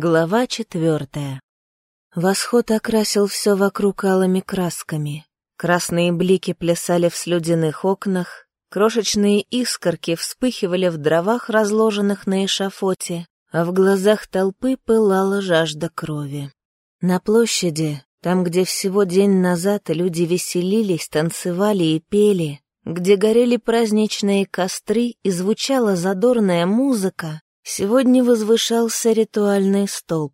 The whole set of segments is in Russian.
Глава четвертая. Восход окрасил все вокруг алыми красками. Красные блики плясали в слюдяных окнах, крошечные искорки вспыхивали в дровах, разложенных на эшафоте, а в глазах толпы пылала жажда крови. На площади, там, где всего день назад люди веселились, танцевали и пели, где горели праздничные костры и звучала задорная музыка, Сегодня возвышался ритуальный столб.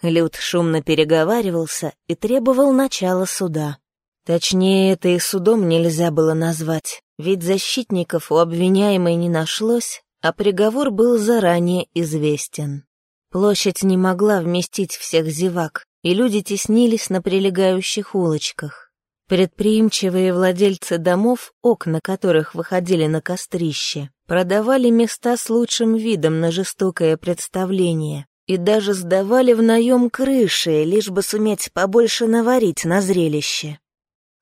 Люд шумно переговаривался и требовал начала суда. Точнее, это и судом нельзя было назвать, ведь защитников у обвиняемой не нашлось, а приговор был заранее известен. Площадь не могла вместить всех зевак, и люди теснились на прилегающих улочках. Предприимчивые владельцы домов, окна которых выходили на кострище, продавали места с лучшим видом на жестокое представление и даже сдавали в наем крыши, лишь бы суметь побольше наварить на зрелище.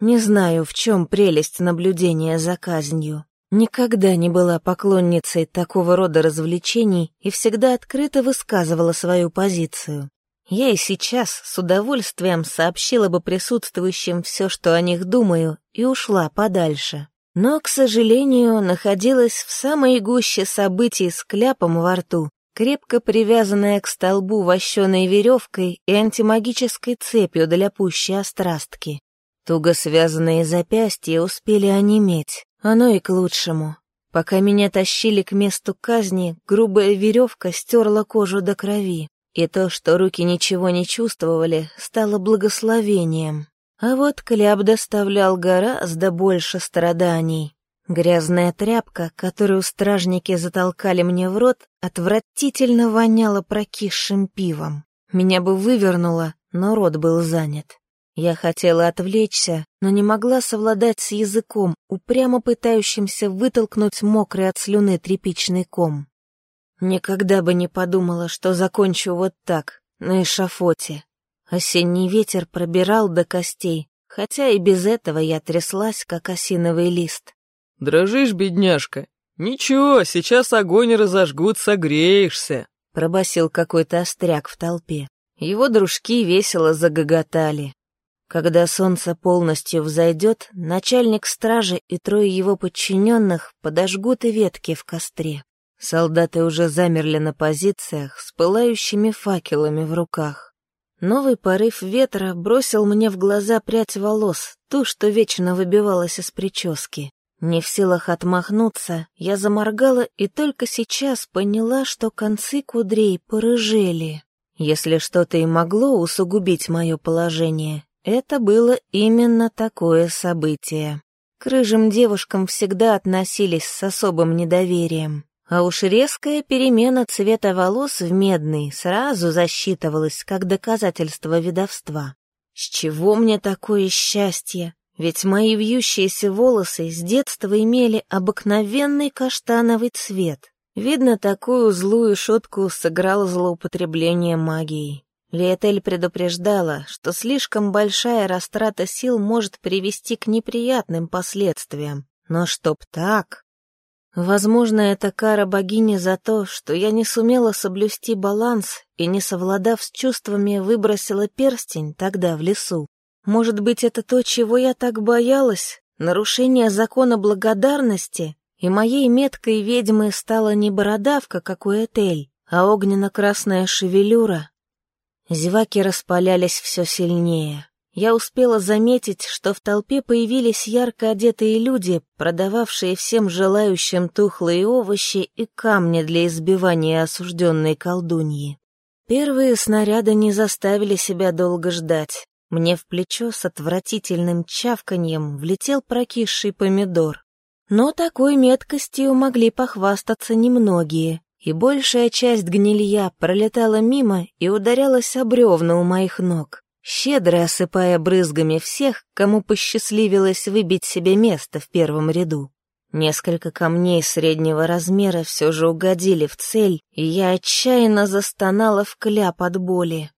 Не знаю, в чем прелесть наблюдения за казнью. Никогда не была поклонницей такого рода развлечений и всегда открыто высказывала свою позицию. Я и сейчас с удовольствием сообщила бы присутствующим все, что о них думаю, и ушла подальше но, к сожалению, находилась в самой гуще событий с кляпом во рту, крепко привязанная к столбу вощеной веревкой и антимагической цепью для пущей острастки. Туго связанные запястья успели онеметь, оно и к лучшему. Пока меня тащили к месту казни, грубая веревка стерла кожу до крови, и то, что руки ничего не чувствовали, стало благословением. А вот Кляп доставлял гораздо больше страданий. Грязная тряпка, которую стражники затолкали мне в рот, отвратительно воняла прокисшим пивом. Меня бы вывернуло, но рот был занят. Я хотела отвлечься, но не могла совладать с языком, упрямо пытающимся вытолкнуть мокрый от слюны тряпичный ком. Никогда бы не подумала, что закончу вот так, на эшафоте. Осенний ветер пробирал до костей, хотя и без этого я тряслась, как осиновый лист. «Дрожишь, бедняжка? Ничего, сейчас огонь разожгут, согреешься», — пробасил какой-то остряк в толпе. Его дружки весело загоготали. Когда солнце полностью взойдет, начальник стражи и трое его подчиненных подожгут и ветки в костре. Солдаты уже замерли на позициях с пылающими факелами в руках. Новый порыв ветра бросил мне в глаза прядь волос, ту, что вечно выбивалась из прически. Не в силах отмахнуться, я заморгала и только сейчас поняла, что концы кудрей порыжели. Если что-то и могло усугубить мое положение, это было именно такое событие. К рыжим девушкам всегда относились с особым недоверием. А уж резкая перемена цвета волос в медный сразу засчитывалась как доказательство ведовства. С чего мне такое счастье? Ведь мои вьющиеся волосы с детства имели обыкновенный каштановый цвет. Видно, такую злую шутку сыграло злоупотребление магией. Лиэтель предупреждала, что слишком большая растрата сил может привести к неприятным последствиям. Но чтоб так... Возможно, это кара богини за то, что я не сумела соблюсти баланс и, не совладав с чувствами, выбросила перстень тогда в лесу. Может быть, это то, чего я так боялась? Нарушение закона благодарности? И моей меткой ведьмы стала не бородавка, как у Этель, а огненно-красная шевелюра. Зеваки распалялись все сильнее я успела заметить, что в толпе появились ярко одетые люди, продававшие всем желающим тухлые овощи и камни для избивания осужденной колдуньи. Первые снаряды не заставили себя долго ждать. Мне в плечо с отвратительным чавканьем влетел прокисший помидор. Но такой меткостью могли похвастаться немногие, и большая часть гнилья пролетала мимо и ударялась об бревна у моих ног щедро осыпая брызгами всех, кому посчастливилось выбить себе место в первом ряду. Несколько камней среднего размера все же угодили в цель, и я отчаянно застонала в кляп от боли.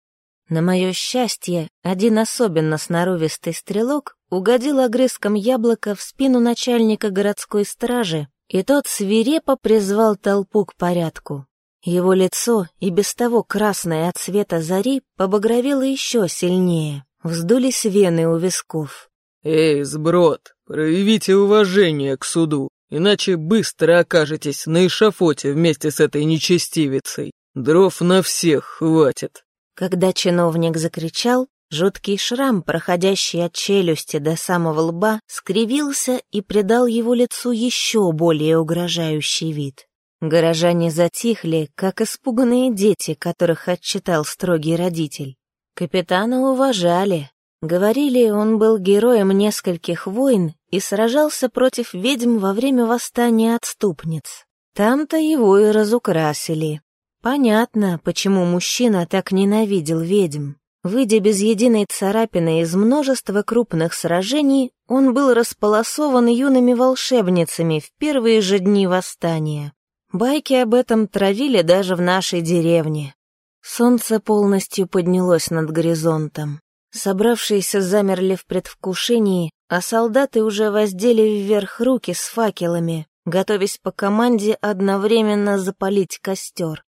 На мое счастье, один особенно сноровистый стрелок угодил огрызком яблока в спину начальника городской стражи, и тот свирепо призвал толпу к порядку. Его лицо, и без того красное от цвета зари, побагровело еще сильнее. Вздулись вены у висков. «Эй, сброд, проявите уважение к суду, иначе быстро окажетесь на эшафоте вместе с этой нечестивицей. Дров на всех хватит». Когда чиновник закричал, жуткий шрам, проходящий от челюсти до самого лба, скривился и придал его лицу еще более угрожающий вид. Горожане затихли, как испуганные дети, которых отчитал строгий родитель. Капитана уважали. Говорили, он был героем нескольких войн и сражался против ведьм во время восстания отступниц. Там-то его и разукрасили. Понятно, почему мужчина так ненавидел ведьм. Выйдя без единой царапины из множества крупных сражений, он был располосован юными волшебницами в первые же дни восстания. Байки об этом травили даже в нашей деревне. Солнце полностью поднялось над горизонтом. Собравшиеся замерли в предвкушении, а солдаты уже воздели вверх руки с факелами, готовясь по команде одновременно запалить костер.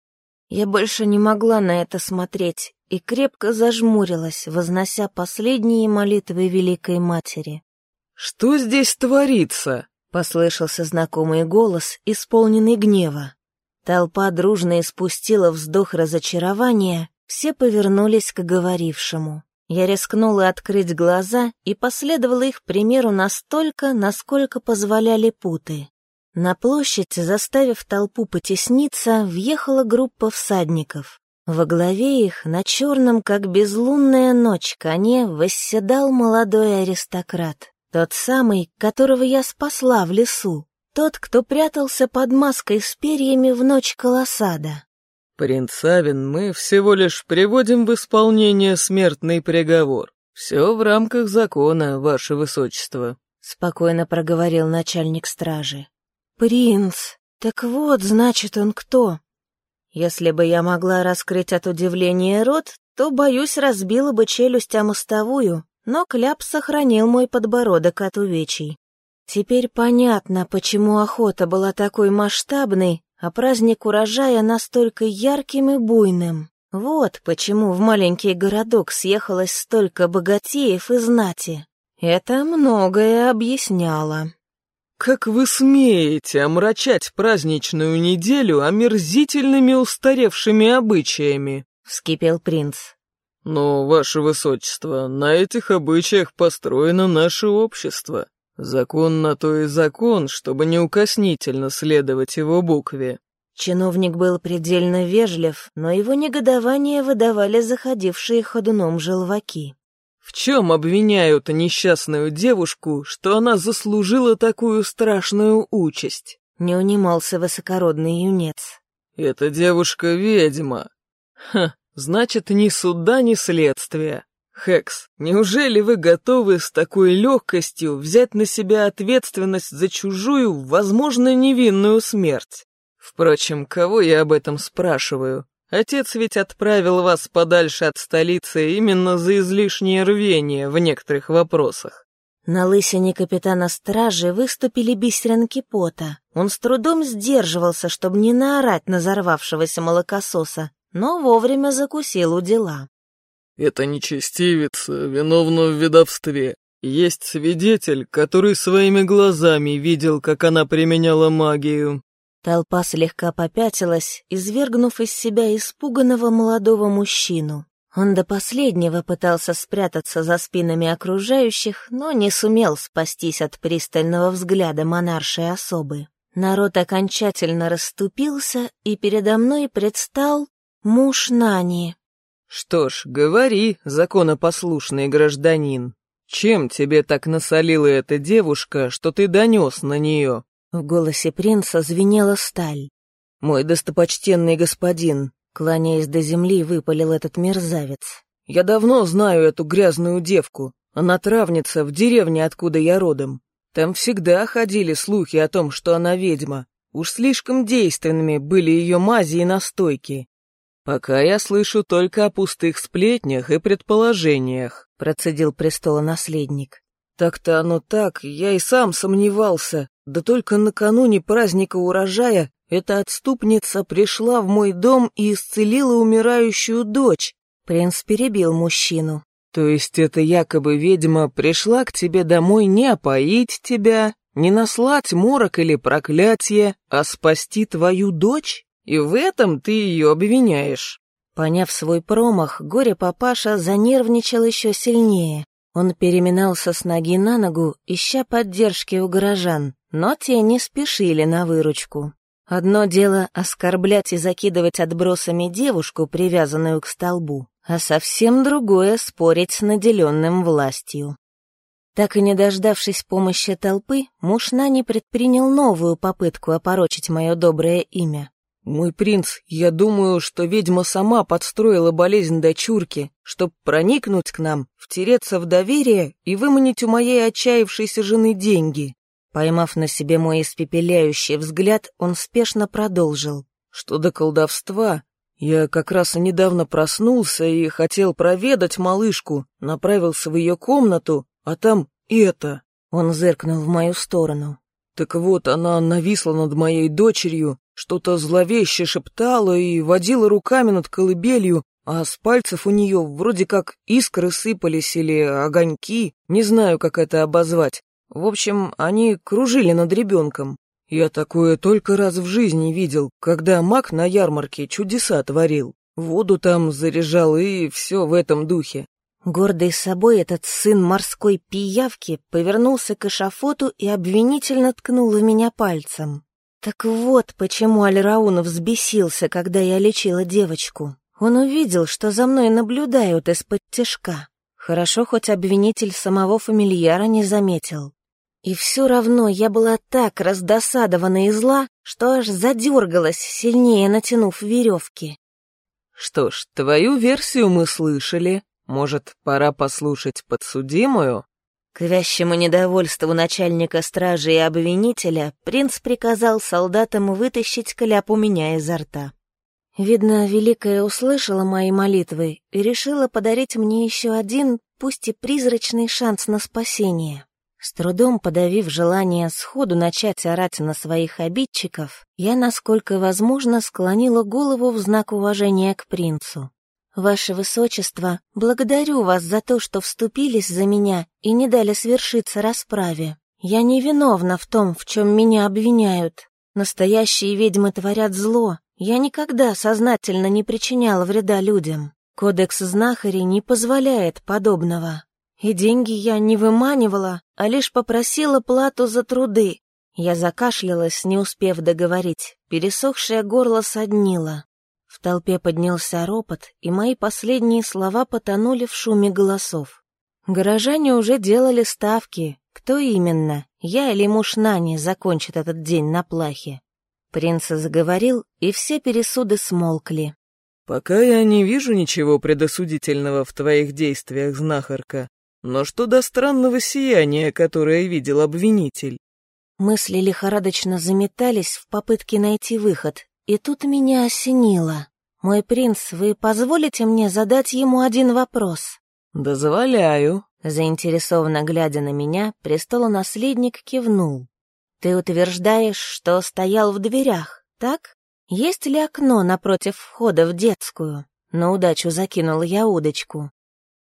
Я больше не могла на это смотреть и крепко зажмурилась, вознося последние молитвы Великой Матери. «Что здесь творится?» — послышался знакомый голос, исполненный гнева. Толпа дружно испустила вздох разочарования, все повернулись к говорившему. Я рискнула открыть глаза и последовала их примеру настолько, насколько позволяли путы. На площадь, заставив толпу потесниться, въехала группа всадников. Во главе их, на черном, как безлунная ночь, коне восседал молодой аристократ. Тот самый, которого я спасла в лесу. Тот, кто прятался под маской с перьями в ночь колосада. «Принц Савин, мы всего лишь приводим в исполнение смертный приговор. Все в рамках закона, ваше высочество», — спокойно проговорил начальник стражи. «Принц, так вот, значит, он кто?» Если бы я могла раскрыть от удивления рот, то, боюсь, разбила бы челюсть о мостовую, но Кляп сохранил мой подбородок от увечий. Теперь понятно, почему охота была такой масштабной, а праздник урожая настолько ярким и буйным. Вот почему в маленький городок съехалось столько богатеев и знати. Это многое объясняло. «Как вы смеете омрачать праздничную неделю омерзительными устаревшими обычаями?» — вскипел принц. «Но, ваше высочество, на этих обычаях построено наше общество. Закон на то и закон, чтобы неукоснительно следовать его букве». Чиновник был предельно вежлив, но его негодование выдавали заходившие ходуном желваки. «В чем обвиняют несчастную девушку, что она заслужила такую страшную участь?» Не унимался высокородный юнец. «Эта девушка ведьма. Ха, Значит, ни суда, ни следствия. Хекс, неужели вы готовы с такой легкостью взять на себя ответственность за чужую, возможно, невинную смерть? Впрочем, кого я об этом спрашиваю? Отец ведь отправил вас подальше от столицы именно за излишнее рвение в некоторых вопросах. На лысине капитана стражи выступили бисеринки пота. Он с трудом сдерживался, чтобы не наорать на взорвавшегося молокососа, но вовремя закусил у дела. «Это нечестивица, виновна в ведовстве. Есть свидетель, который своими глазами видел, как она применяла магию». Толпа слегка попятилась, извергнув из себя испуганного молодого мужчину. Он до последнего пытался спрятаться за спинами окружающих, но не сумел спастись от пристального взгляда монаршей особы. Народ окончательно расступился, и передо мной предстал Муж Нани. Что ж, говори, законопослушный гражданин. Чем тебе так насолила эта девушка, что ты донес на нее? В голосе принца звенела сталь. Мой достопочтенный господин, кланяясь до земли, выпалил этот мерзавец. Я давно знаю эту грязную девку. Она травница в деревне, откуда я родом. Там всегда ходили слухи о том, что она ведьма. Уж слишком действенными были ее мази и настойки. «Пока я слышу только о пустых сплетнях и предположениях», — процедил престолонаследник. «Так-то оно так, я и сам сомневался, Да только накануне праздника урожая эта отступница пришла в мой дом и исцелила умирающую дочь. Принц перебил мужчину. То есть эта якобы ведьма пришла к тебе домой не опоить тебя, не наслать морок или проклятие, а спасти твою дочь? И в этом ты ее обвиняешь. Поняв свой промах, горе-папаша занервничал еще сильнее. Он переминался с ноги на ногу, ища поддержки у горожан, но те не спешили на выручку. Одно дело оскорблять и закидывать отбросами девушку, привязанную к столбу, а совсем другое — спорить с наделенным властью. Так и не дождавшись помощи толпы, муж Нани предпринял новую попытку опорочить мое доброе имя. «Мой принц, я думаю, что ведьма сама подстроила болезнь дочурки, чтобы проникнуть к нам, втереться в доверие и выманить у моей отчаявшейся жены деньги». Поймав на себе мой испепеляющий взгляд, он спешно продолжил. «Что до колдовства, я как раз недавно проснулся и хотел проведать малышку, направился в ее комнату, а там это». Он зыркнул в мою сторону. Так вот, она нависла над моей дочерью, что-то зловеще шептала и водила руками над колыбелью, а с пальцев у нее вроде как искры сыпались или огоньки, не знаю, как это обозвать. В общем, они кружили над ребенком. Я такое только раз в жизни видел, когда маг на ярмарке чудеса творил. Воду там заряжал и все в этом духе. Гордый собой этот сын морской пиявки повернулся к эшафоту и обвинительно ткнул в меня пальцем. Так вот, почему Альраун взбесился, когда я лечила девочку. Он увидел, что за мной наблюдают из-под тяжка. Хорошо, хоть обвинитель самого фамильяра не заметил. И все равно я была так раздосадована и зла, что аж задергалась, сильнее натянув веревки. «Что ж, твою версию мы слышали. Может, пора послушать подсудимую?» К вящему недовольству начальника стражи и обвинителя принц приказал солдатам вытащить кляп у меня изо рта. Видно, Великая услышала мои молитвы и решила подарить мне еще один, пусть и призрачный шанс на спасение. С трудом подавив желание сходу начать орать на своих обидчиков, я, насколько возможно, склонила голову в знак уважения к принцу. «Ваше Высочество, благодарю вас за то, что вступились за меня и не дали свершиться расправе. Я не виновна в том, в чем меня обвиняют. Настоящие ведьмы творят зло. Я никогда сознательно не причиняла вреда людям. Кодекс знахарей не позволяет подобного. И деньги я не выманивала, а лишь попросила плату за труды. Я закашлялась, не успев договорить. Пересохшее горло соднило. В толпе поднялся ропот, и мои последние слова потонули в шуме голосов. Горожане уже делали ставки. Кто именно, я или муж Нани, закончит этот день на плахе? Принц заговорил, и все пересуды смолкли. «Пока я не вижу ничего предосудительного в твоих действиях, знахарка. Но что до странного сияния, которое видел обвинитель?» Мысли лихорадочно заметались в попытке найти выход, и тут меня осенило. «Мой принц, вы позволите мне задать ему один вопрос?» «Дозволяю», — заинтересованно глядя на меня, престолонаследник кивнул. «Ты утверждаешь, что стоял в дверях, так? Есть ли окно напротив входа в детскую?» На удачу закинул я удочку.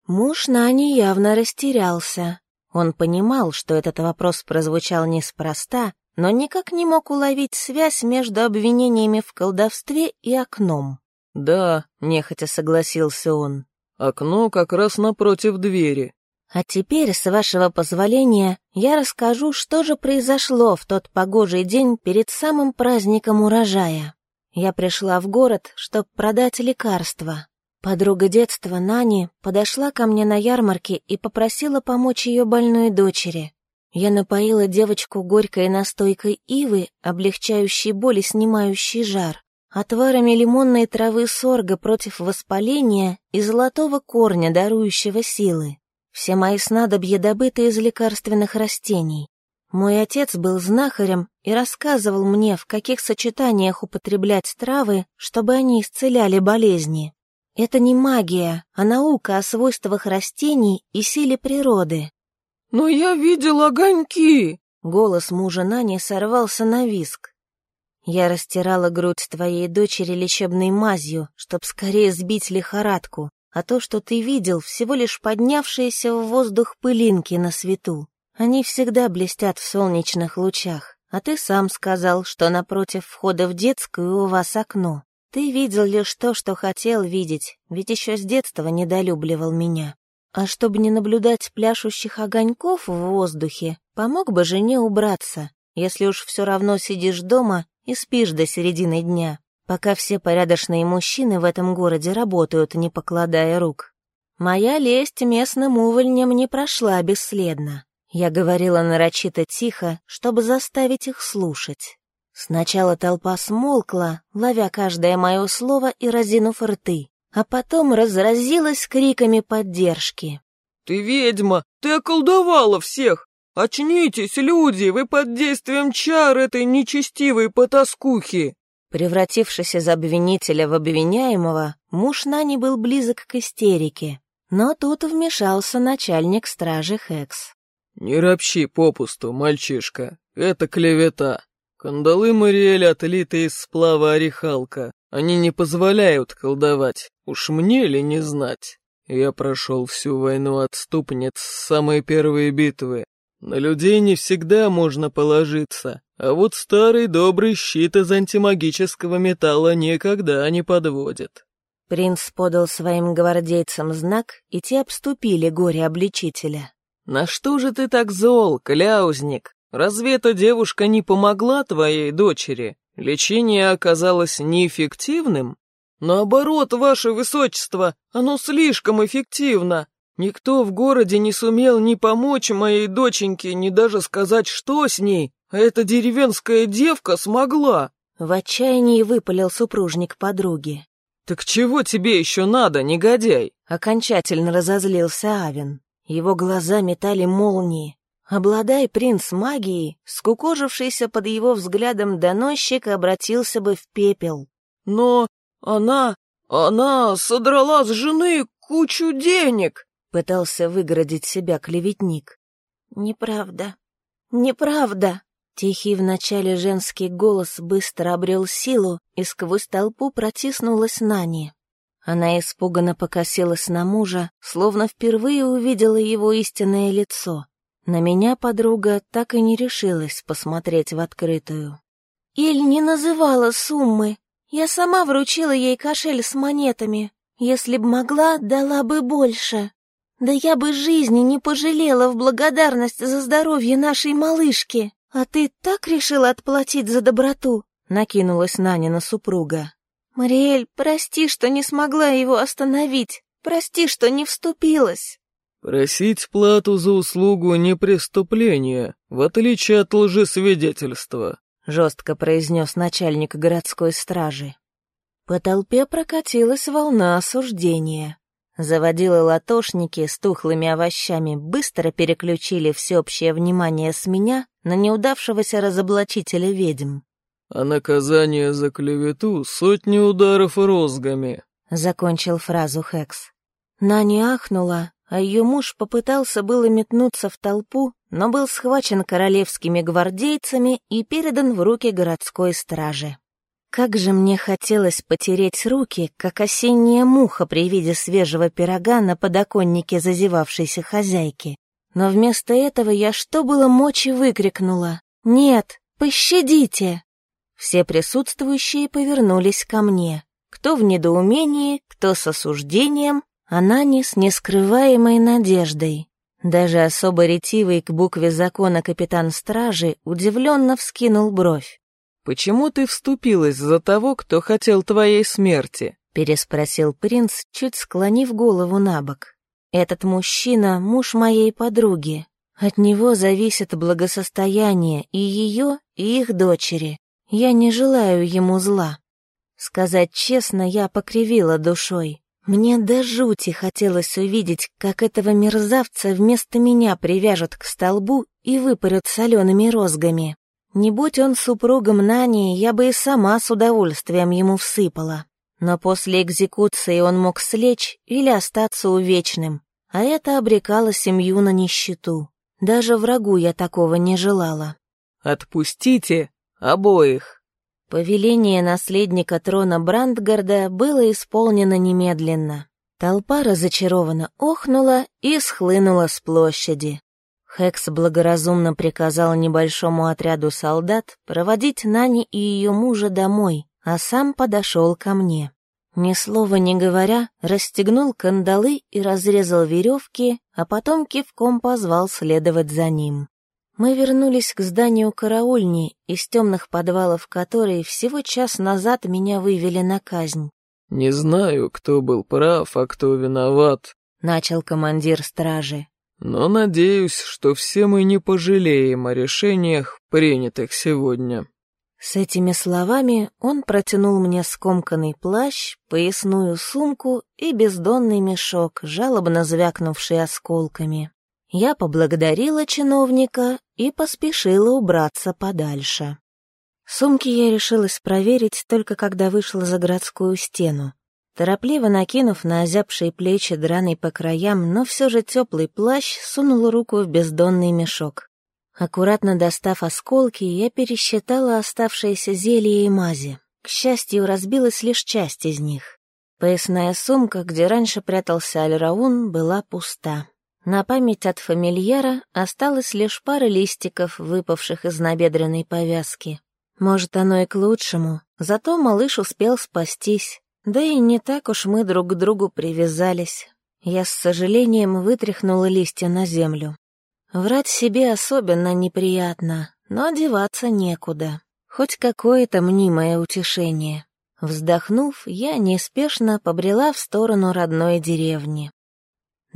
Муж Нани явно растерялся. Он понимал, что этот вопрос прозвучал неспроста, но никак не мог уловить связь между обвинениями в колдовстве и окном. «Да», — нехотя согласился он. «Окно как раз напротив двери». «А теперь, с вашего позволения, я расскажу, что же произошло в тот погожий день перед самым праздником урожая. Я пришла в город, чтобы продать лекарства. Подруга детства Нани подошла ко мне на ярмарке и попросила помочь ее больной дочери. Я напоила девочку горькой настойкой ивы, облегчающей боль и снимающей жар, отварами лимонной травы сорга против воспаления и золотого корня, дарующего силы. Все мои снадобья добыты из лекарственных растений. Мой отец был знахарем и рассказывал мне, в каких сочетаниях употреблять травы, чтобы они исцеляли болезни. Это не магия, а наука о свойствах растений и силе природы. «Но я видел огоньки!» Голос мужа Нани сорвался на виск. Я растирала грудь твоей дочери лечебной мазью, чтоб скорее сбить лихорадку, а то, что ты видел, всего лишь поднявшиеся в воздух пылинки на свету. Они всегда блестят в солнечных лучах, а ты сам сказал, что напротив входа в детскую у вас окно. Ты видел лишь то, что хотел видеть, ведь еще с детства недолюбливал меня. А чтобы не наблюдать пляшущих огоньков в воздухе, помог бы жене убраться, если уж все равно сидишь дома и спишь до середины дня пока все порядочные мужчины в этом городе работают, не покладая рук. Моя лесть местным увольням не прошла бесследно. Я говорила нарочито тихо, чтобы заставить их слушать. Сначала толпа смолкла, ловя каждое мое слово и разинув рты, а потом разразилась криками поддержки. «Ты ведьма! Ты околдовала всех! Очнитесь, люди! Вы под действием чар этой нечестивой потаскухи!» Превратившись из обвинителя в обвиняемого, муж Нани был близок к истерике. Но тут вмешался начальник стражи Хекс. «Не ропщи попусту, мальчишка. Это клевета. Кандалы Мариэль отлиты из сплава орехалка. Они не позволяют колдовать. Уж мне ли не знать? Я прошел всю войну отступниц с самой первой битвы. На людей не всегда можно положиться, а вот старый добрый щит из антимагического металла никогда не подводит. Принц подал своим гвардейцам знак, и те обступили горе-обличителя. «На что же ты так зол, кляузник? Разве эта девушка не помогла твоей дочери? Лечение оказалось неэффективным? Наоборот, ваше высочество, оно слишком эффективно. Никто в городе не сумел ни помочь моей доченьке, ни даже сказать, что с ней, а эта деревенская девка смогла!» В отчаянии выпалил супружник подруги. «Так чего тебе еще надо, негодяй?» Окончательно разозлился Авен. Его глаза метали молнии. Обладай принц магией, скукожившийся под его взглядом доносчик обратился бы в пепел. «Но она... она содрала с жены кучу денег!» Пытался выгородить себя клеветник. «Неправда, неправда!» Тихий вначале женский голос быстро обрел силу, и сквозь толпу протиснулась Нани. Она испуганно покосилась на мужа, словно впервые увидела его истинное лицо. На меня подруга так и не решилась посмотреть в открытую. «Иль не называла суммы. Я сама вручила ей кошель с монетами. Если б могла, дала бы больше. Да я бы жизни не пожалела в благодарность за здоровье нашей малышки». «А ты так решила отплатить за доброту?» — накинулась Наня на супруга. «Мариэль, прости, что не смогла его остановить. Прости, что не вступилась». «Просить плату за услугу не преступление, в отличие от лжесвидетельства», — жестко произнес начальник городской стражи. По толпе прокатилась волна осуждения. Заводилы латошники с тухлыми овощами быстро переключили всеобщее внимание с меня на неудавшегося разоблачителя ведьм. «А наказание за клевету — сотни ударов розгами», — закончил фразу Хекс. Нани ахнула, а ее муж попытался было метнуться в толпу, но был схвачен королевскими гвардейцами и передан в руки городской стражи. Как же мне хотелось потереть руки, как осенняя муха при виде свежего пирога на подоконнике зазевавшейся хозяйки. Но вместо этого я что было мочи выкрикнула «Нет, пощадите!». Все присутствующие повернулись ко мне. Кто в недоумении, кто с осуждением, а Нани с нескрываемой надеждой. Даже особо ретивый к букве закона капитан стражи удивленно вскинул бровь. «Почему ты вступилась за того, кто хотел твоей смерти?» — переспросил принц, чуть склонив голову на бок. «Этот мужчина — муж моей подруги. От него зависит благосостояние и ее, и их дочери. Я не желаю ему зла. Сказать честно, я покривила душой. Мне до жути хотелось увидеть, как этого мерзавца вместо меня привяжут к столбу и выпарют солеными розгами. Не будь он супругом Нани, я бы и сама с удовольствием ему всыпала. Но после экзекуции он мог слечь или остаться увечным, а это обрекало семью на нищету. Даже врагу я такого не желала. «Отпустите обоих!» Повеление наследника трона Брандгарда было исполнено немедленно. Толпа разочарованно охнула и схлынула с площади. Хекс благоразумно приказал небольшому отряду солдат проводить Нани и ее мужа домой, а сам подошел ко мне. Ни слова не говоря, расстегнул кандалы и разрезал веревки, а потом кивком позвал следовать за ним. Мы вернулись к зданию караульни, из темных подвалов которой всего час назад меня вывели на казнь. «Не знаю, кто был прав, а кто виноват», — начал командир стражи. «Но надеюсь, что все мы не пожалеем о решениях, принятых сегодня». С этими словами он протянул мне скомканный плащ, поясную сумку и бездонный мешок, жалобно звякнувший осколками. Я поблагодарила чиновника и поспешила убраться подальше. Сумки я решилась проверить только когда вышла за городскую стену. Торопливо накинув на озябшие плечи драный по краям, но все же теплый плащ, сунула руку в бездонный мешок. Аккуратно достав осколки, я пересчитала оставшиеся зелья и мази. К счастью, разбилась лишь часть из них. Поясная сумка, где раньше прятался Альраун, была пуста. На память от фамильяра осталось лишь пара листиков, выпавших из набедренной повязки. Может, оно и к лучшему, зато малыш успел спастись. Да и не так уж мы друг к другу привязались. Я с сожалением вытряхнула листья на землю. Врать себе особенно неприятно, но одеваться некуда. Хоть какое-то мнимое утешение. Вздохнув, я неспешно побрела в сторону родной деревни.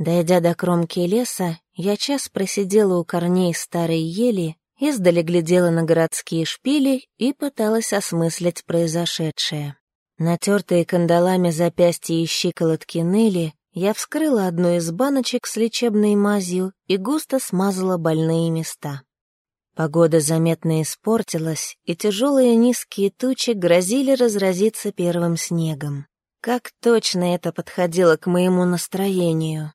Дойдя до кромки леса, я час просидела у корней старой ели, издали глядела на городские шпили и пыталась осмыслить произошедшее. Натертые кандалами запястья и щиколотки ныли, я вскрыла одну из баночек с лечебной мазью и густо смазала больные места. Погода заметно испортилась, и тяжелые низкие тучи грозили разразиться первым снегом. Как точно это подходило к моему настроению.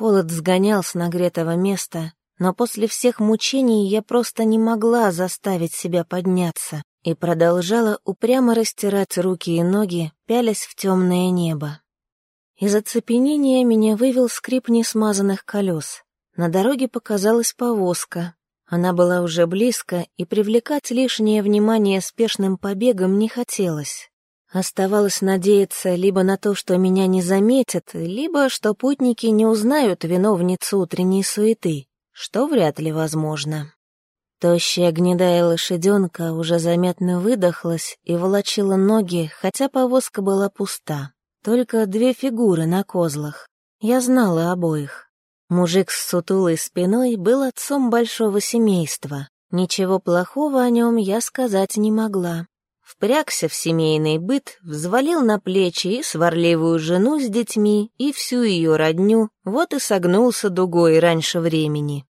Холод сгонял с нагретого места, но после всех мучений я просто не могла заставить себя подняться и продолжала упрямо растирать руки и ноги, пялясь в темное небо. Из оцепенения меня вывел скрип несмазанных колес. На дороге показалась повозка. Она была уже близко, и привлекать лишнее внимание спешным побегом не хотелось. Оставалось надеяться либо на то, что меня не заметят, либо что путники не узнают виновницу утренней суеты, что вряд ли возможно. Тощая гнедая лошаденка уже заметно выдохлась и волочила ноги, хотя повозка была пуста. Только две фигуры на козлах. Я знала обоих. Мужик с сутулой спиной был отцом большого семейства. Ничего плохого о нем я сказать не могла впрягся в семейный быт, взвалил на плечи и сварливую жену с детьми, и всю ее родню, вот и согнулся дугой раньше времени.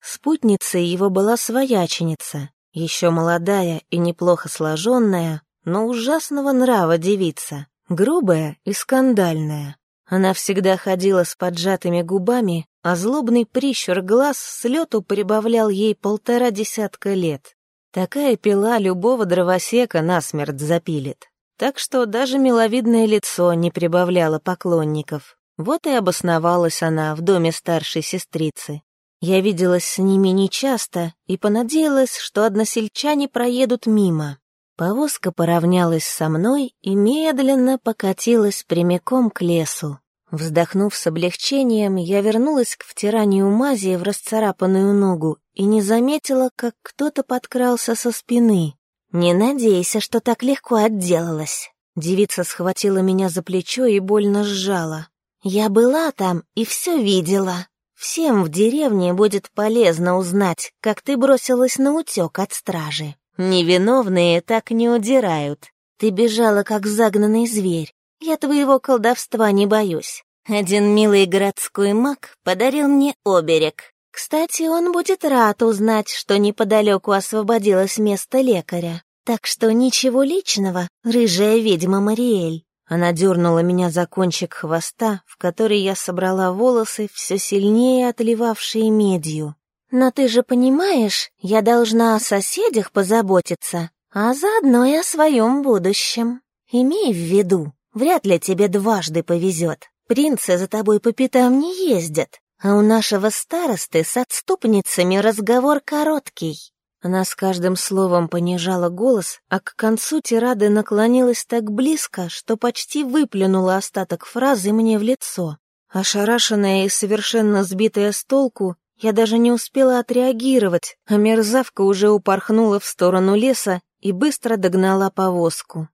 Спутницей его была свояченица, еще молодая и неплохо сложенная, но ужасного нрава девица, грубая и скандальная. Она всегда ходила с поджатыми губами, а злобный прищур глаз с лету прибавлял ей полтора десятка лет. Такая пила любого дровосека насмерть запилит. Так что даже миловидное лицо не прибавляло поклонников. Вот и обосновалась она в доме старшей сестрицы. Я виделась с ними нечасто и понадеялась, что односельчане проедут мимо. Повозка поравнялась со мной и медленно покатилась прямиком к лесу. Вздохнув с облегчением, я вернулась к втиранию мази в расцарапанную ногу и не заметила, как кто-то подкрался со спины. «Не надейся, что так легко отделалась». Девица схватила меня за плечо и больно сжала. «Я была там и все видела. Всем в деревне будет полезно узнать, как ты бросилась на утек от стражи. Невиновные так не удирают. Ты бежала, как загнанный зверь. Я твоего колдовства не боюсь. Один милый городской маг подарил мне оберег. Кстати, он будет рад узнать, что неподалеку освободилось место лекаря. Так что ничего личного, рыжая ведьма Мариэль. Она дернула меня за кончик хвоста, в который я собрала волосы, все сильнее отливавшие медью. Но ты же понимаешь, я должна о соседях позаботиться, а заодно и о своем будущем. Имей в виду, вряд ли тебе дважды повезет. Принцы за тобой по пятам не ездят, а у нашего старосты с отступницами разговор короткий. Она с каждым словом понижала голос, а к концу тирады наклонилась так близко, что почти выплюнула остаток фразы мне в лицо. Ошарашенная и совершенно сбитая с толку, я даже не успела отреагировать, а мерзавка уже упорхнула в сторону леса и быстро догнала повозку.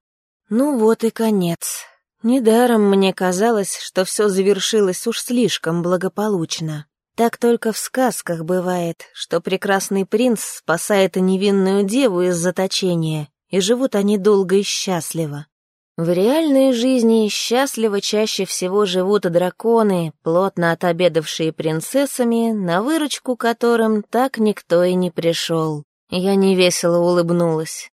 Ну вот и конец. Недаром мне казалось, что все завершилось уж слишком благополучно. Так только в сказках бывает, что прекрасный принц спасает невинную деву из заточения, и живут они долго и счастливо. В реальной жизни счастливо чаще всего живут драконы, плотно отобедавшие принцессами, на выручку которым так никто и не пришел. Я невесело улыбнулась.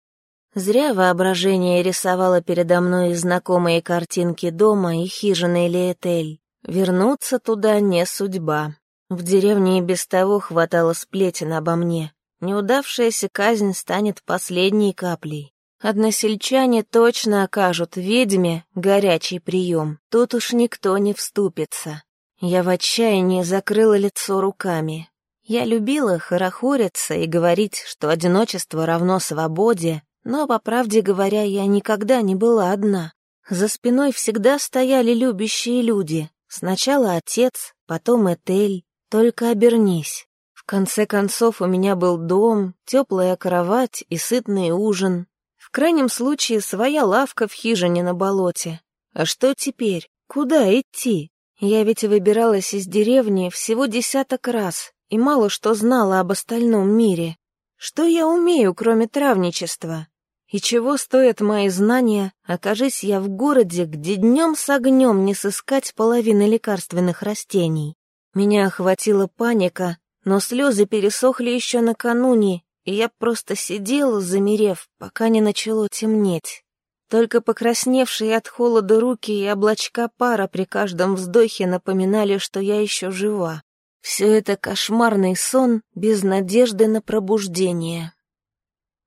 Зря воображение рисовало передо мной знакомые картинки дома и хижины Леэтель. Вернуться туда не судьба. В деревне и без того хватало сплетен обо мне. Неудавшаяся казнь станет последней каплей. Односельчане точно окажут ведьме горячий прием. Тут уж никто не вступится. Я в отчаянии закрыла лицо руками. Я любила хорохориться и говорить, что одиночество равно свободе, но, по правде говоря, я никогда не была одна. За спиной всегда стояли любящие люди. Сначала отец, потом Этель, только обернись. В конце концов, у меня был дом, теплая кровать и сытный ужин. В крайнем случае, своя лавка в хижине на болоте. А что теперь? Куда идти? Я ведь выбиралась из деревни всего десяток раз и мало что знала об остальном мире. Что я умею, кроме травничества? И чего стоят мои знания, окажись я в городе, где днем с огнем не сыскать половины лекарственных растений? Меня охватила паника, но слезы пересохли еще накануне, и я просто сидела, замерев, пока не начало темнеть. Только покрасневшие от холода руки и облачка пара при каждом вздохе напоминали, что я еще жива. Все это кошмарный сон без надежды на пробуждение.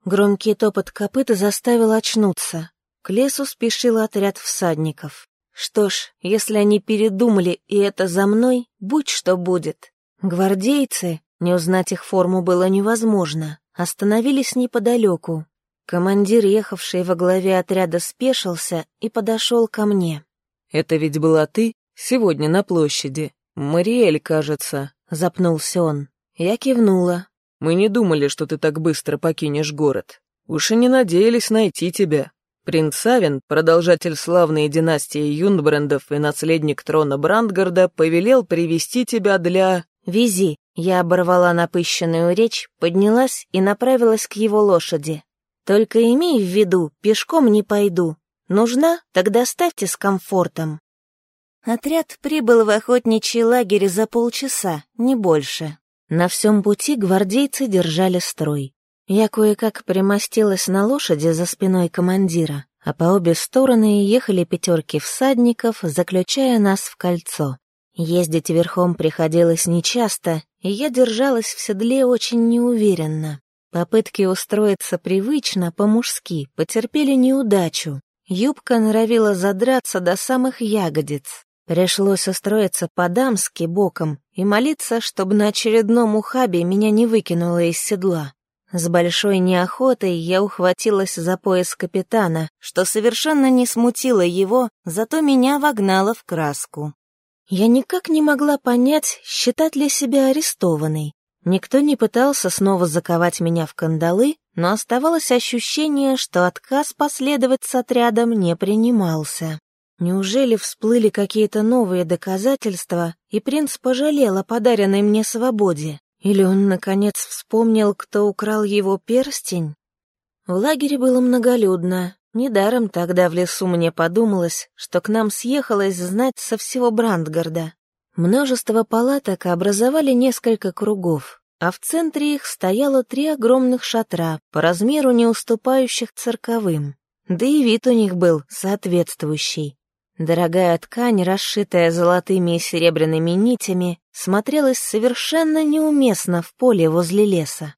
Громкий топот копыта заставил очнуться. К лесу спешил отряд всадников. Что ж, если они передумали, и это за мной, будь что будет. Гвардейцы, не узнать их форму было невозможно, остановились неподалеку. Командир, ехавший во главе отряда, спешился и подошел ко мне. «Это ведь была ты сегодня на площади? Мариэль, кажется», — запнулся он. Я кивнула. «Мы не думали, что ты так быстро покинешь город. Уж и не надеялись найти тебя. Принц Савин, продолжатель славной династии Юнбрендов и наследник трона Брандгарда, повелел привести тебя для... «Вези». Я оборвала напыщенную речь, поднялась и направилась к его лошади. «Только имей в виду, пешком не пойду. Нужна? Тогда ставьте с комфортом». Отряд прибыл в охотничий лагерь за полчаса, не больше. На всем пути гвардейцы держали строй. Я кое-как примостилась на лошади за спиной командира, а по обе стороны ехали пятерки всадников, заключая нас в кольцо. Ездить верхом приходилось нечасто, и я держалась в седле очень неуверенно. Попытки устроиться привычно, по-мужски, потерпели неудачу. Юбка норовила задраться до самых ягодиц. Пришлось устроиться по-дамски боком и молиться, чтобы на очередном ухабе меня не выкинуло из седла. С большой неохотой я ухватилась за пояс капитана, что совершенно не смутило его, зато меня вогнало в краску. Я никак не могла понять, считать ли себя арестованной. Никто не пытался снова заковать меня в кандалы, но оставалось ощущение, что отказ последовать с отрядом не принимался. Неужели всплыли какие-то новые доказательства, и принц пожалел о подаренной мне свободе? Или он, наконец, вспомнил, кто украл его перстень? В лагере было многолюдно. Недаром тогда в лесу мне подумалось, что к нам съехалось знать со всего Брандгарда. Множество палаток образовали несколько кругов, а в центре их стояло три огромных шатра, по размеру не уступающих цирковым. Да и вид у них был соответствующий. Дорогая ткань, расшитая золотыми и серебряными нитями, смотрелась совершенно неуместно в поле возле леса.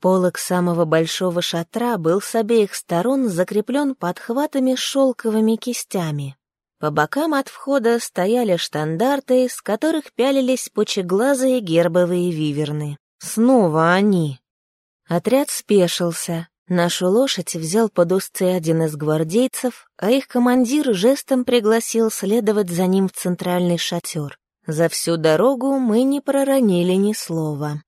Полок самого большого шатра был с обеих сторон закреплен подхватами шелковыми кистями. По бокам от входа стояли штандарты, с которых пялились пучеглазые гербовые виверны. Снова они. Отряд спешился, Нашу лошадь взял под узцы один из гвардейцев, а их командир жестом пригласил следовать за ним в центральный шатер. За всю дорогу мы не проронили ни слова.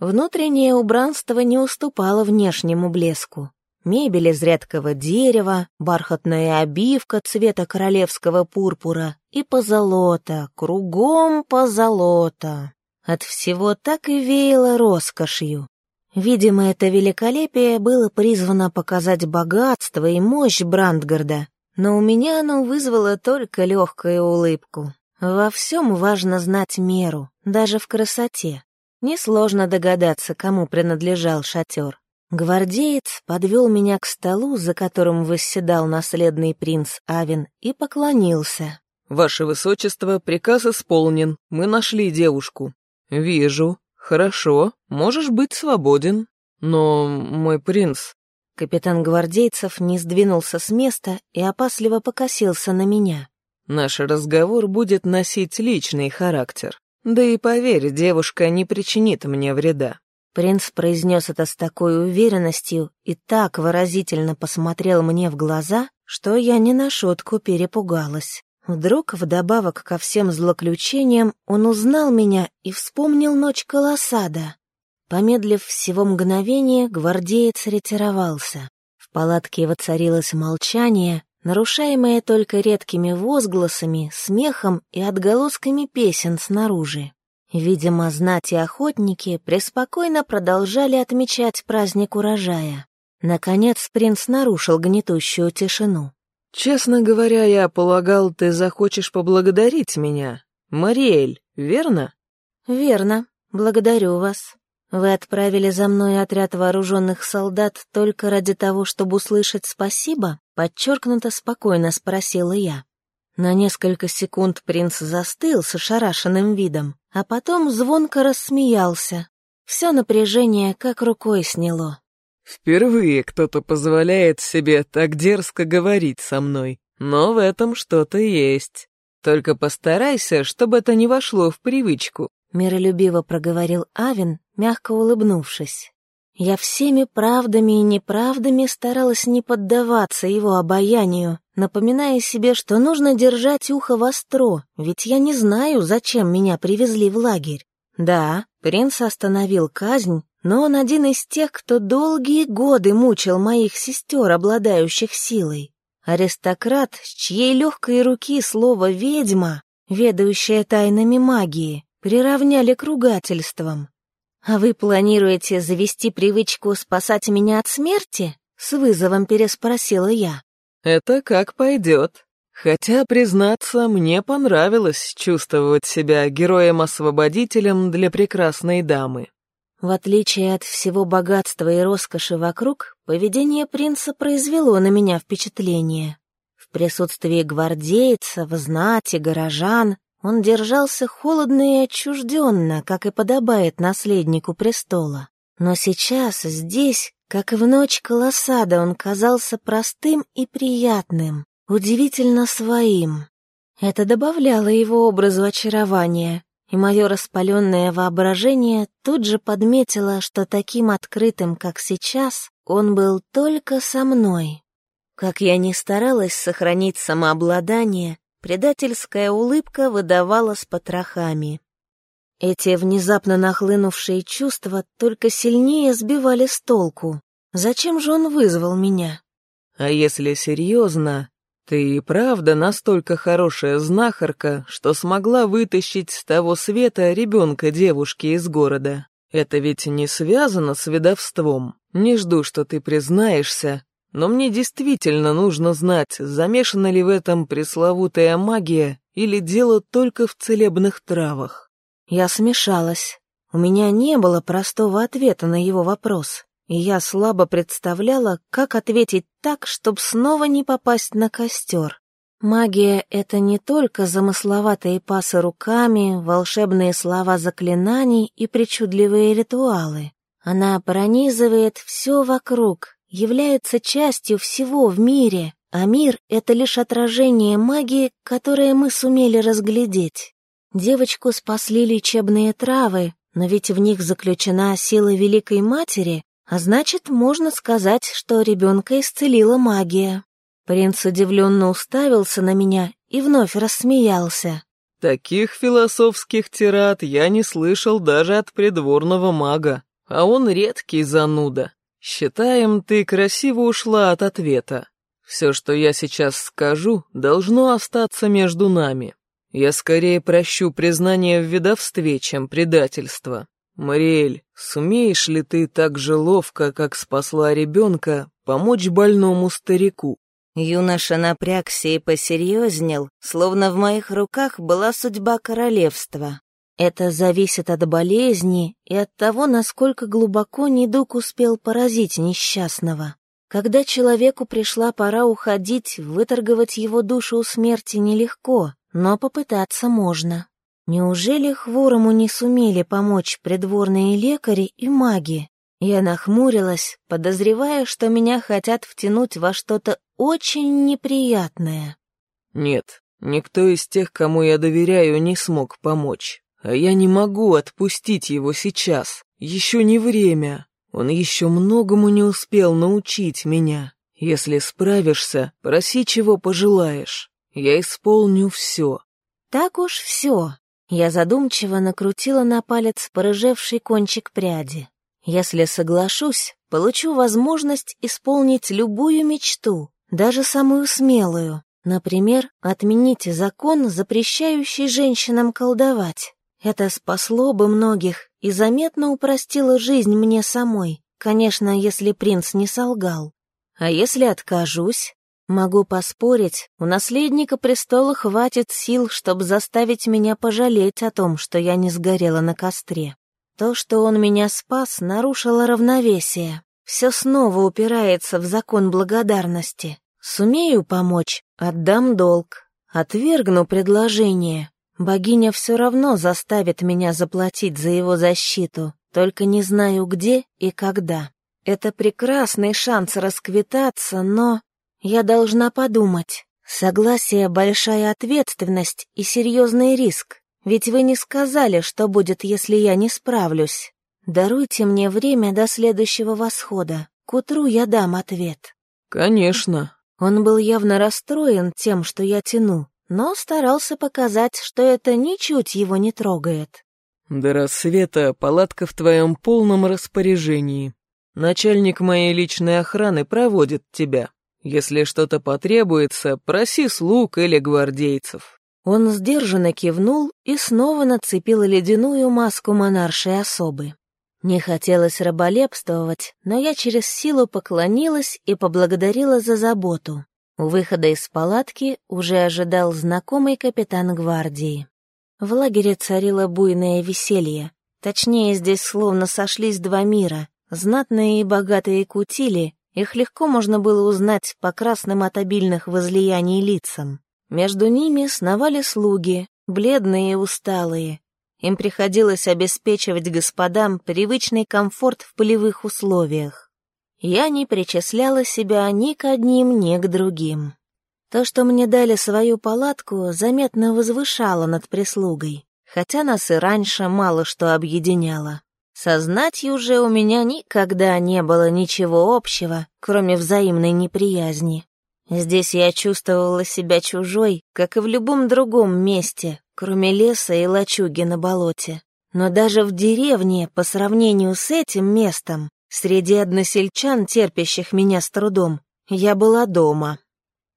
Внутреннее убранство не уступало внешнему блеску. Мебель из редкого дерева, бархатная обивка цвета королевского пурпура и позолота, кругом позолота. От всего так и веяло роскошью. Видимо, это великолепие было призвано показать богатство и мощь Брандгарда, но у меня оно вызвало только легкую улыбку. Во всем важно знать меру, даже в красоте. Несложно догадаться, кому принадлежал шатер. Гвардеец подвел меня к столу, за которым восседал наследный принц Авен, и поклонился. «Ваше высочество, приказ исполнен. Мы нашли девушку». «Вижу. «Хорошо, можешь быть свободен. Но, мой принц...» Капитан гвардейцев не сдвинулся с места и опасливо покосился на меня. «Наш разговор будет носить личный характер. Да и поверь, девушка не причинит мне вреда». Принц произнес это с такой уверенностью и так выразительно посмотрел мне в глаза, что я не на шутку перепугалась. Вдруг, вдобавок ко всем злоключениям, он узнал меня и вспомнил ночь колосада. Помедлив всего мгновение, гвардеец ретировался. В палатке воцарилось молчание, нарушаемое только редкими возгласами, смехом и отголосками песен снаружи. Видимо, знать и охотники преспокойно продолжали отмечать праздник урожая. Наконец принц нарушил гнетущую тишину. «Честно говоря, я полагал, ты захочешь поблагодарить меня. Мариэль, верно?» «Верно. Благодарю вас. Вы отправили за мной отряд вооруженных солдат только ради того, чтобы услышать спасибо?» Подчеркнуто спокойно спросила я. На несколько секунд принц застыл с ошарашенным видом, а потом звонко рассмеялся. Все напряжение как рукой сняло. Впервые кто-то позволяет себе так дерзко говорить со мной, но в этом что-то есть. Только постарайся, чтобы это не вошло в привычку. Миролюбиво проговорил Авин, мягко улыбнувшись. Я всеми правдами и неправдами старалась не поддаваться его обаянию, напоминая себе, что нужно держать ухо востро, ведь я не знаю, зачем меня привезли в лагерь. Да, принц остановил казнь, но он один из тех, кто долгие годы мучил моих сестер, обладающих силой. Аристократ, с чьей легкой руки слово «ведьма», ведающая тайнами магии, приравняли к ругательствам. «А вы планируете завести привычку спасать меня от смерти?» — с вызовом переспросила я. «Это как пойдет. Хотя, признаться, мне понравилось чувствовать себя героем-освободителем для прекрасной дамы. В отличие от всего богатства и роскоши вокруг, поведение принца произвело на меня впечатление. В присутствии гвардейцев, знати, горожан он держался холодно и отчужденно, как и подобает наследнику престола. Но сейчас, здесь, как в ночь колоссада, он казался простым и приятным, удивительно своим. Это добавляло его образу очарования, и мое распаленное воображение тут же подметило, что таким открытым, как сейчас, он был только со мной. Как я ни старалась сохранить самообладание, предательская улыбка выдавала с потрохами. Эти внезапно нахлынувшие чувства только сильнее сбивали с толку. Зачем же он вызвал меня? А если серьезно, «Ты и правда настолько хорошая знахарка, что смогла вытащить с того света ребенка девушки из города. Это ведь не связано с ведовством. Не жду, что ты признаешься, но мне действительно нужно знать, замешана ли в этом пресловутая магия или дело только в целебных травах». Я смешалась. У меня не было простого ответа на его вопрос и я слабо представляла, как ответить так, чтобы снова не попасть на костер. Магия — это не только замысловатые пасы руками, волшебные слова заклинаний и причудливые ритуалы. Она пронизывает все вокруг, является частью всего в мире, а мир — это лишь отражение магии, которое мы сумели разглядеть. Девочку спасли лечебные травы, но ведь в них заключена сила Великой Матери, а значит, можно сказать, что ребенка исцелила магия. Принц удивленно уставился на меня и вновь рассмеялся. Таких философских тират я не слышал даже от придворного мага, а он редкий зануда. Считаем, ты красиво ушла от ответа. Все, что я сейчас скажу, должно остаться между нами. Я скорее прощу признание в ведовстве, чем предательство. Мариэль, сумеешь ли ты так же ловко, как спасла ребенка, помочь больному старику? Юноша напрягся и посерьезнел, словно в моих руках была судьба королевства. Это зависит от болезни и от того, насколько глубоко недуг успел поразить несчастного. Когда человеку пришла пора уходить, выторговать его душу у смерти нелегко, но попытаться можно. Неужели хворому не сумели помочь придворные лекари и маги? Я нахмурилась, подозревая, что меня хотят втянуть во что-то очень неприятное. Нет, никто из тех, кому я доверяю, не смог помочь. А я не могу отпустить его сейчас. Еще не время. Он еще многому не успел научить меня. Если справишься, проси, чего пожелаешь. Я исполню все. Так уж все. Я задумчиво накрутила на палец порыжевший кончик пряди. Если соглашусь, получу возможность исполнить любую мечту, даже самую смелую. Например, отменить закон, запрещающий женщинам колдовать. Это спасло бы многих и заметно упростило жизнь мне самой, конечно, если принц не солгал. А если откажусь? Могу поспорить, у наследника престола хватит сил, чтобы заставить меня пожалеть о том, что я не сгорела на костре. То, что он меня спас, нарушило равновесие. Все снова упирается в закон благодарности. Сумею помочь, отдам долг. Отвергну предложение. Богиня все равно заставит меня заплатить за его защиту, только не знаю где и когда. Это прекрасный шанс расквитаться, но я должна подумать. Согласие — большая ответственность и серьезный риск. Ведь вы не сказали, что будет, если я не справлюсь. Даруйте мне время до следующего восхода. К утру я дам ответ». «Конечно». Он был явно расстроен тем, что я тяну, но старался показать, что это ничуть его не трогает. «До рассвета палатка в твоем полном распоряжении. Начальник моей личной охраны проводит тебя. Если что-то потребуется, проси слуг или гвардейцев. Он сдержанно кивнул и снова нацепил ледяную маску монаршей особы. Не хотелось раболепствовать, но я через силу поклонилась и поблагодарила за заботу. У выхода из палатки уже ожидал знакомый капитан гвардии. В лагере царило буйное веселье. Точнее, здесь словно сошлись два мира. Знатные и богатые кутили, их легко можно было узнать по красным от обильных возлияний лицам. Между ними сновали слуги, бледные и усталые. Им приходилось обеспечивать господам привычный комфорт в полевых условиях. Я не причисляла себя ни к одним, ни к другим. То, что мне дали свою палатку, заметно возвышало над прислугой, хотя нас и раньше мало что объединяло. Со знатью же у меня никогда не было ничего общего, кроме взаимной неприязни. Здесь я чувствовала себя чужой, как и в любом другом месте, кроме леса и лачуги на болоте. Но даже в деревне, по сравнению с этим местом, среди односельчан, терпящих меня с трудом, я была дома.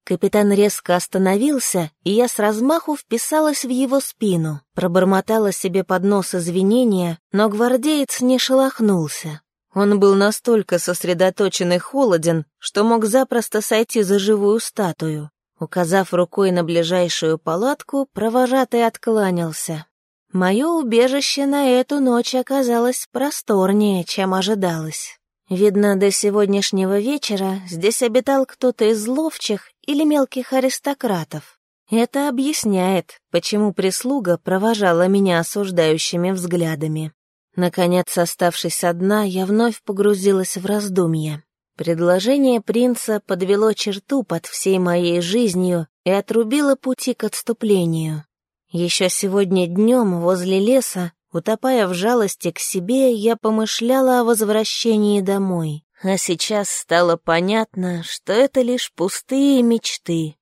Капитан резко остановился, и я с размаху вписалась в его спину, пробормотала себе под нос извинения, но гвардеец не шелохнулся. Он был настолько сосредоточен и холоден, что мог запросто сойти за живую статую. Указав рукой на ближайшую палатку, провожатый откланялся. Мое убежище на эту ночь оказалось просторнее, чем ожидалось. Видно, до сегодняшнего вечера здесь обитал кто-то из ловчих или мелких аристократов. Это объясняет, почему прислуга провожала меня осуждающими взглядами. Наконец, оставшись одна, я вновь погрузилась в раздумья. Предложение принца подвело черту под всей моей жизнью и отрубило пути к отступлению. Еще сегодня днем возле леса, утопая в жалости к себе, я помышляла о возвращении домой. А сейчас стало понятно, что это лишь пустые мечты.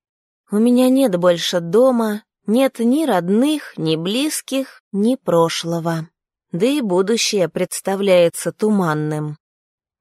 У меня нет больше дома, нет ни родных, ни близких, ни прошлого. Да и будущее представляется туманным.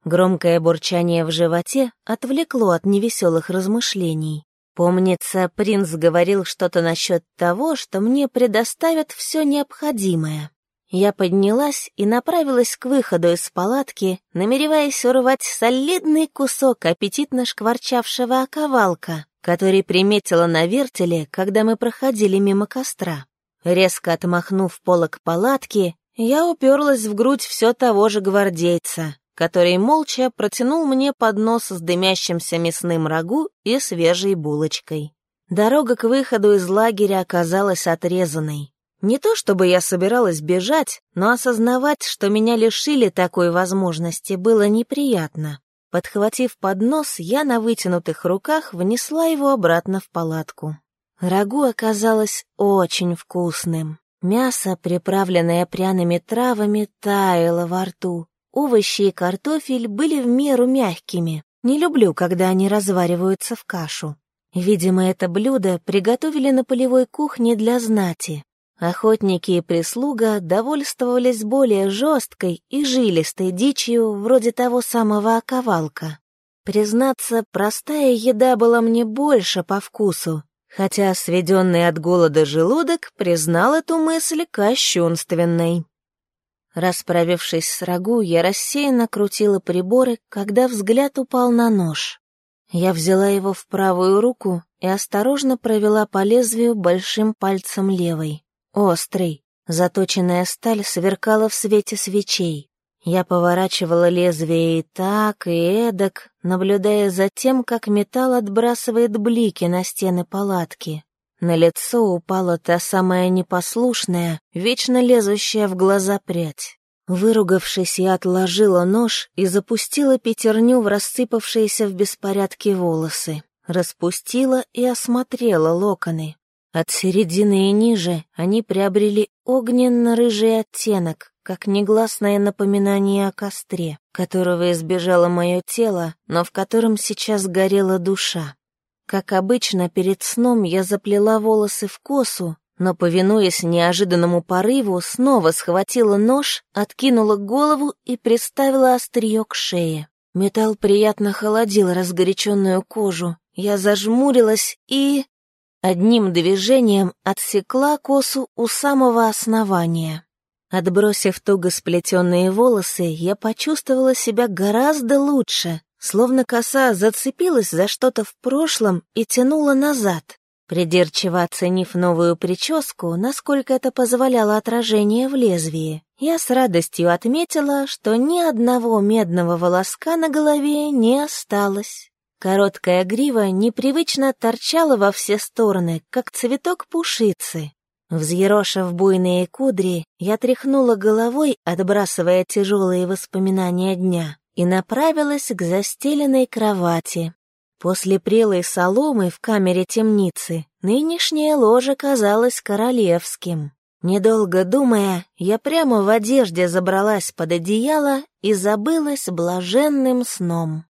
Громкое бурчание в животе отвлекло от невеселых размышлений. Помнится, принц говорил что-то насчет того, что мне предоставят все необходимое. Я поднялась и направилась к выходу из палатки, намереваясь урвать солидный кусок аппетитно шкварчавшего оковалка, который приметила на вертеле, когда мы проходили мимо костра. Резко отмахнув полок палатки, я уперлась в грудь все того же гвардейца, который молча протянул мне поднос с дымящимся мясным рагу и свежей булочкой. Дорога к выходу из лагеря оказалась отрезанной. Не то чтобы я собиралась бежать, но осознавать, что меня лишили такой возможности, было неприятно. Подхватив поднос, я на вытянутых руках внесла его обратно в палатку. Рагу оказалось очень вкусным. Мясо, приправленное пряными травами, таяло во рту, Овощи и картофель были в меру мягкими. Не люблю, когда они развариваются в кашу. Видимо, это блюдо приготовили на полевой кухне для знати. Охотники и прислуга довольствовались более жесткой и жилистой дичью, вроде того самого оковалка. Признаться, простая еда была мне больше по вкусу, хотя сведенный от голода желудок признал эту мысль кощунственной. Расправившись с рагу, я рассеянно крутила приборы, когда взгляд упал на нож. Я взяла его в правую руку и осторожно провела по лезвию большим пальцем левой. Острый, заточенная сталь сверкала в свете свечей. Я поворачивала лезвие и так, и эдак, наблюдая за тем, как металл отбрасывает блики на стены палатки. На лицо упала та самая непослушная, вечно лезущая в глаза прядь. Выругавшись, я отложила нож и запустила пятерню в рассыпавшиеся в беспорядке волосы. Распустила и осмотрела локоны. От середины и ниже они приобрели огненно-рыжий оттенок, как негласное напоминание о костре, которого избежало мое тело, но в котором сейчас горела душа. Как обычно, перед сном я заплела волосы в косу, но, повинуясь неожиданному порыву, снова схватила нож, откинула голову и приставила острие к шее. Металл приятно холодил разгоряченную кожу. Я зажмурилась и... Одним движением отсекла косу у самого основания. Отбросив туго сплетенные волосы, я почувствовала себя гораздо лучше, Словно коса зацепилась за что-то в прошлом и тянула назад. Придирчиво оценив новую прическу, насколько это позволяло отражение в лезвии, я с радостью отметила, что ни одного медного волоска на голове не осталось. Короткая грива непривычно торчала во все стороны, как цветок пушицы. Взъерошив буйные кудри, я тряхнула головой, отбрасывая тяжелые воспоминания дня и направилась к застеленной кровати. После прелой соломы в камере темницы нынешнее ложе казалось королевским. Недолго думая, я прямо в одежде забралась под одеяло и забылась блаженным сном.